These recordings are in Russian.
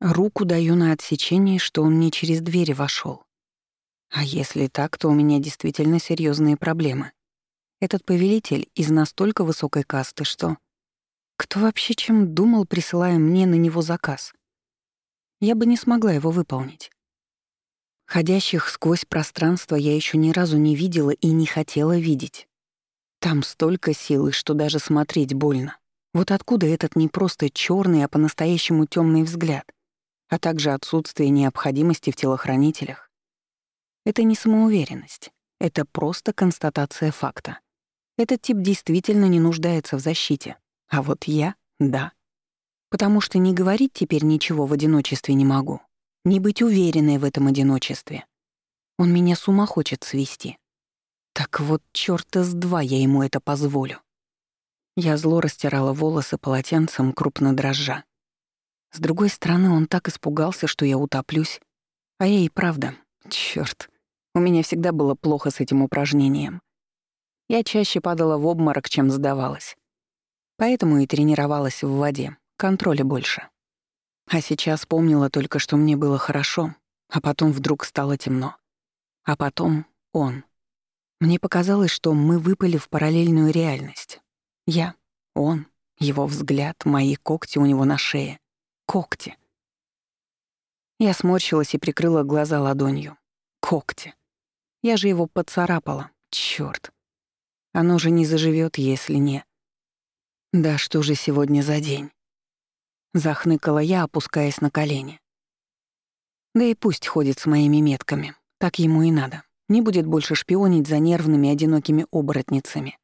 Руку даю на отсечение, что он не через двери вошел. А если так, то у меня действительно серьезные проблемы. Этот повелитель из настолько высокой касты, что... Кто вообще чем думал, присылая мне на него заказ? Я бы не смогла его выполнить. Ходящих сквозь пространство я еще ни разу не видела и не хотела видеть. Там столько силы, что даже смотреть больно. Вот откуда этот не просто черный, а по-настоящему темный взгляд, а также отсутствие необходимости в телохранителях. Это не самоуверенность, это просто констатация факта. Этот тип действительно не нуждается в защите, а вот я — да. Потому что не говорить теперь ничего в одиночестве не могу не быть уверенной в этом одиночестве. Он меня с ума хочет свести. Так вот, чёрта с два я ему это позволю. Я зло растирала волосы полотенцем, крупно дрожа. С другой стороны, он так испугался, что я утоплюсь. А я и правда, чёрт, у меня всегда было плохо с этим упражнением. Я чаще падала в обморок, чем сдавалась. Поэтому и тренировалась в воде, контроля больше. А сейчас помнила только, что мне было хорошо, а потом вдруг стало темно. А потом он. Мне показалось, что мы выпали в параллельную реальность. Я, он, его взгляд, мои когти у него на шее. Когти. Я сморщилась и прикрыла глаза ладонью. Когти. Я же его поцарапала. Чёрт. Оно же не заживет, если не. Да что же сегодня за день? Захныкала я, опускаясь на колени. Да и пусть ходит с моими метками. Так ему и надо. Не будет больше шпионить за нервными одинокими оборотницами.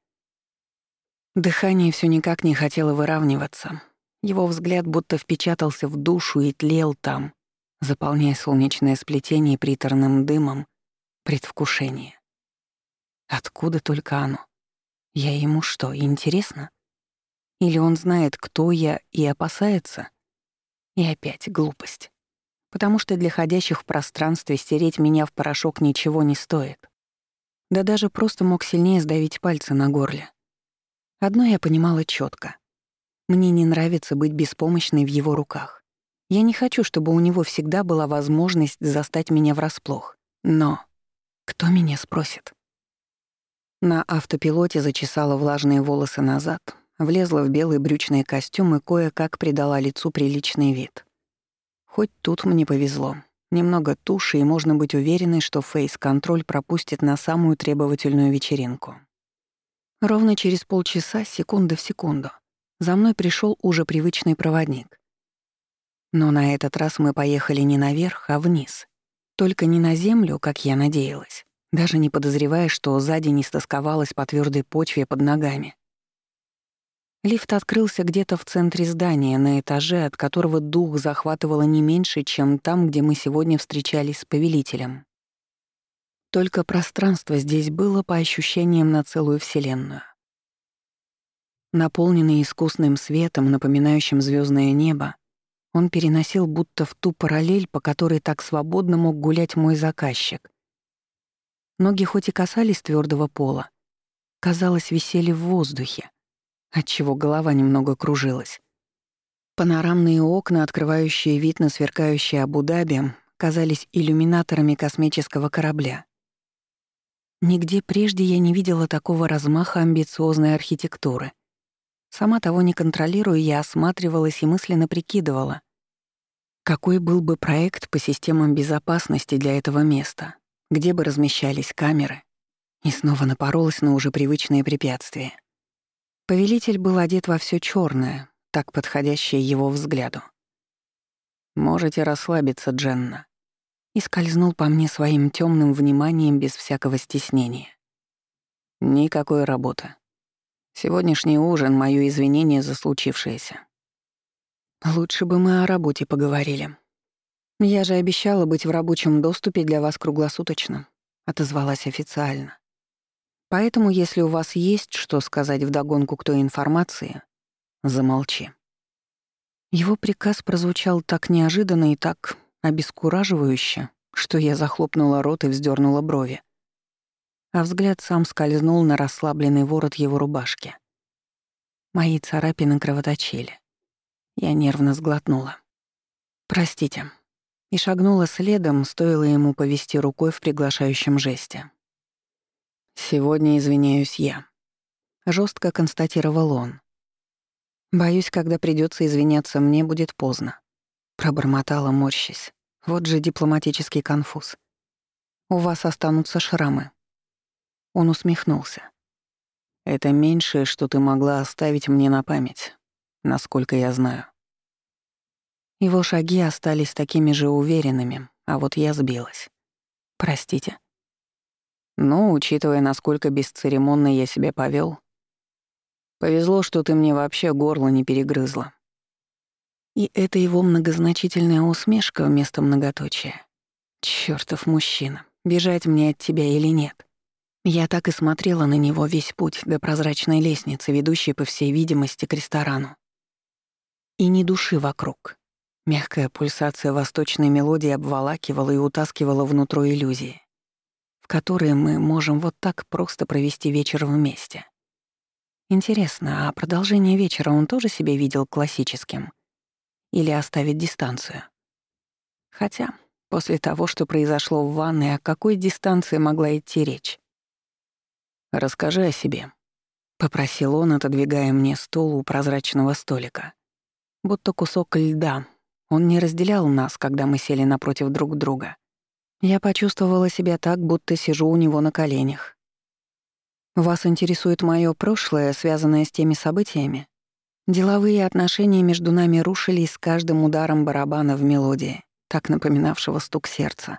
Дыхание все никак не хотело выравниваться. Его взгляд будто впечатался в душу и тлел там, заполняя солнечное сплетение приторным дымом, предвкушение. Откуда только оно? Я ему что, интересно? Или он знает, кто я, и опасается? И опять глупость. Потому что для ходящих в пространстве стереть меня в порошок ничего не стоит. Да даже просто мог сильнее сдавить пальцы на горле. Одно я понимала четко: Мне не нравится быть беспомощной в его руках. Я не хочу, чтобы у него всегда была возможность застать меня врасплох. Но кто меня спросит? На автопилоте зачесала влажные волосы назад, влезла в белый брючный костюм и кое-как придала лицу приличный вид. Хоть тут мне повезло. Немного туши, и можно быть уверенной, что фейс-контроль пропустит на самую требовательную вечеринку. Ровно через полчаса, секунда в секунду, за мной пришел уже привычный проводник. Но на этот раз мы поехали не наверх, а вниз. Только не на землю, как я надеялась, даже не подозревая, что сзади не стосковалась по твердой почве под ногами. Лифт открылся где-то в центре здания, на этаже, от которого дух захватывало не меньше, чем там, где мы сегодня встречались с повелителем. Только пространство здесь было по ощущениям на целую вселенную. Наполненный искусным светом, напоминающим звездное небо, он переносил будто в ту параллель, по которой так свободно мог гулять мой заказчик. Ноги хоть и касались твердого пола, казалось, висели в воздухе отчего голова немного кружилась. Панорамные окна, открывающие вид на сверкающий Абу-Даби, казались иллюминаторами космического корабля. Нигде прежде я не видела такого размаха амбициозной архитектуры. Сама того не контролируя, я осматривалась и мысленно прикидывала, какой был бы проект по системам безопасности для этого места, где бы размещались камеры, и снова напоролась на уже привычные препятствия. Повелитель был одет во все черное, так подходящее его взгляду. «Можете расслабиться, Дженна», и скользнул по мне своим темным вниманием без всякого стеснения. «Никакой работы. Сегодняшний ужин — моё извинение за случившееся». «Лучше бы мы о работе поговорили. Я же обещала быть в рабочем доступе для вас круглосуточно», — отозвалась официально. Поэтому, если у вас есть что сказать вдогонку к той информации, замолчи. Его приказ прозвучал так неожиданно и так обескураживающе, что я захлопнула рот и вздернула брови. А взгляд сам скользнул на расслабленный ворот его рубашки. Мои царапины кровоточили. Я нервно сглотнула. «Простите». И шагнула следом, стоило ему повести рукой в приглашающем жесте. «Сегодня извиняюсь я», — жестко констатировал он. «Боюсь, когда придется извиняться мне, будет поздно», — пробормотала, морщись. «Вот же дипломатический конфуз. У вас останутся шрамы». Он усмехнулся. «Это меньшее, что ты могла оставить мне на память, насколько я знаю». Его шаги остались такими же уверенными, а вот я сбилась. «Простите». «Ну, учитывая, насколько бесцеремонно я себя повел, повезло, что ты мне вообще горло не перегрызла». И это его многозначительная усмешка вместо многоточия. Чёртов мужчина, бежать мне от тебя или нет? Я так и смотрела на него весь путь до прозрачной лестницы, ведущей, по всей видимости, к ресторану. И ни души вокруг. Мягкая пульсация восточной мелодии обволакивала и утаскивала внутрь иллюзии, в которые мы можем вот так просто провести вечер вместе. Интересно, а продолжение вечера он тоже себе видел классическим? Или оставит дистанцию? Хотя, после того, что произошло в ванной, о какой дистанции могла идти речь? «Расскажи о себе», — попросил он, отодвигая мне стул у прозрачного столика. Будто кусок льда, он не разделял нас, когда мы сели напротив друг друга. Я почувствовала себя так, будто сижу у него на коленях. Вас интересует мое прошлое, связанное с теми событиями? Деловые отношения между нами рушились с каждым ударом барабана в мелодии, так напоминавшего стук сердца.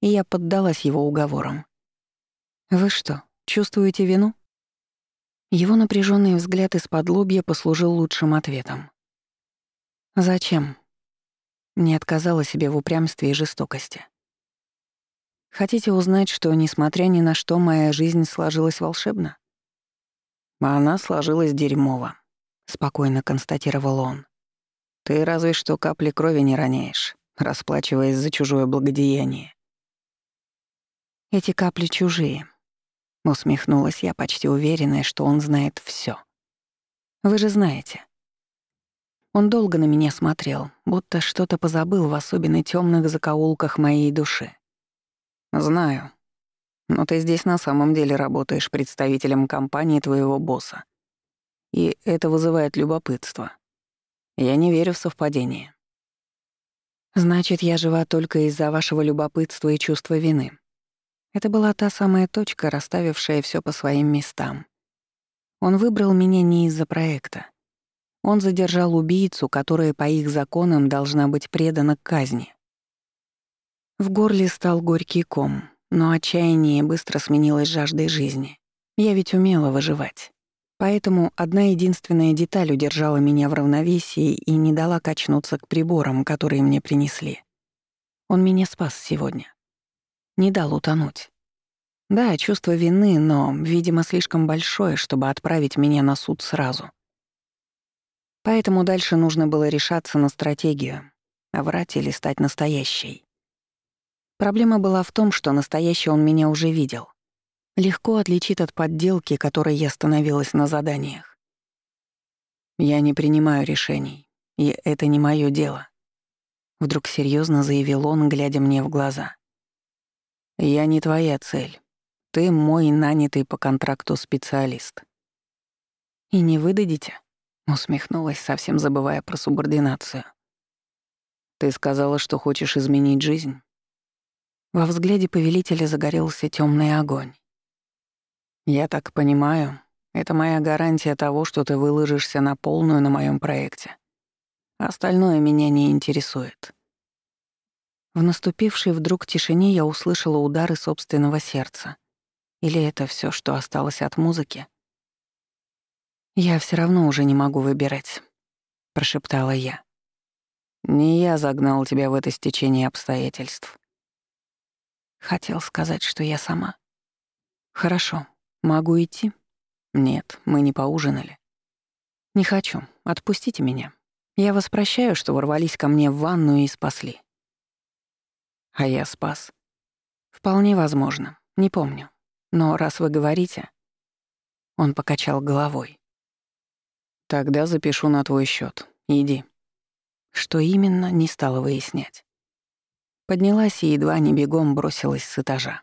И я поддалась его уговорам. «Вы что, чувствуете вину?» Его напряженный взгляд из-под лобья послужил лучшим ответом. «Зачем?» Не отказала себе в упрямстве и жестокости. Хотите узнать, что, несмотря ни на что, моя жизнь сложилась волшебно? Она сложилась дерьмово, спокойно констатировал он. Ты разве что капли крови не роняешь, расплачиваясь за чужое благодеяние. Эти капли чужие. Усмехнулась я, почти уверенная, что он знает все. Вы же знаете, он долго на меня смотрел, будто что-то позабыл в особенно темных закоулках моей души. «Знаю. Но ты здесь на самом деле работаешь представителем компании твоего босса. И это вызывает любопытство. Я не верю в совпадение». «Значит, я жива только из-за вашего любопытства и чувства вины». Это была та самая точка, расставившая все по своим местам. Он выбрал меня не из-за проекта. Он задержал убийцу, которая по их законам должна быть предана к казни. В горле стал горький ком, но отчаяние быстро сменилось жаждой жизни. Я ведь умела выживать. Поэтому одна единственная деталь удержала меня в равновесии и не дала качнуться к приборам, которые мне принесли. Он меня спас сегодня. Не дал утонуть. Да, чувство вины, но, видимо, слишком большое, чтобы отправить меня на суд сразу. Поэтому дальше нужно было решаться на стратегию — врать или стать настоящей. Проблема была в том, что настоящий он меня уже видел. Легко отличит от подделки, которой я становилась на заданиях. «Я не принимаю решений, и это не моё дело», — вдруг серьезно заявил он, глядя мне в глаза. «Я не твоя цель. Ты мой нанятый по контракту специалист». «И не выдадите?» Усмехнулась, совсем забывая про субординацию. «Ты сказала, что хочешь изменить жизнь?» Во взгляде повелителя загорелся темный огонь. «Я так понимаю, это моя гарантия того, что ты выложишься на полную на моем проекте. Остальное меня не интересует». В наступившей вдруг тишине я услышала удары собственного сердца. Или это все, что осталось от музыки? «Я все равно уже не могу выбирать», — прошептала я. «Не я загнал тебя в это стечение обстоятельств». Хотел сказать, что я сама. «Хорошо. Могу идти?» «Нет, мы не поужинали». «Не хочу. Отпустите меня. Я вас прощаю, что ворвались ко мне в ванную и спасли». «А я спас?» «Вполне возможно. Не помню. Но раз вы говорите...» Он покачал головой. Тогда запишу на твой счет. Иди. Что именно, не стала выяснять. Поднялась и едва не бегом бросилась с этажа.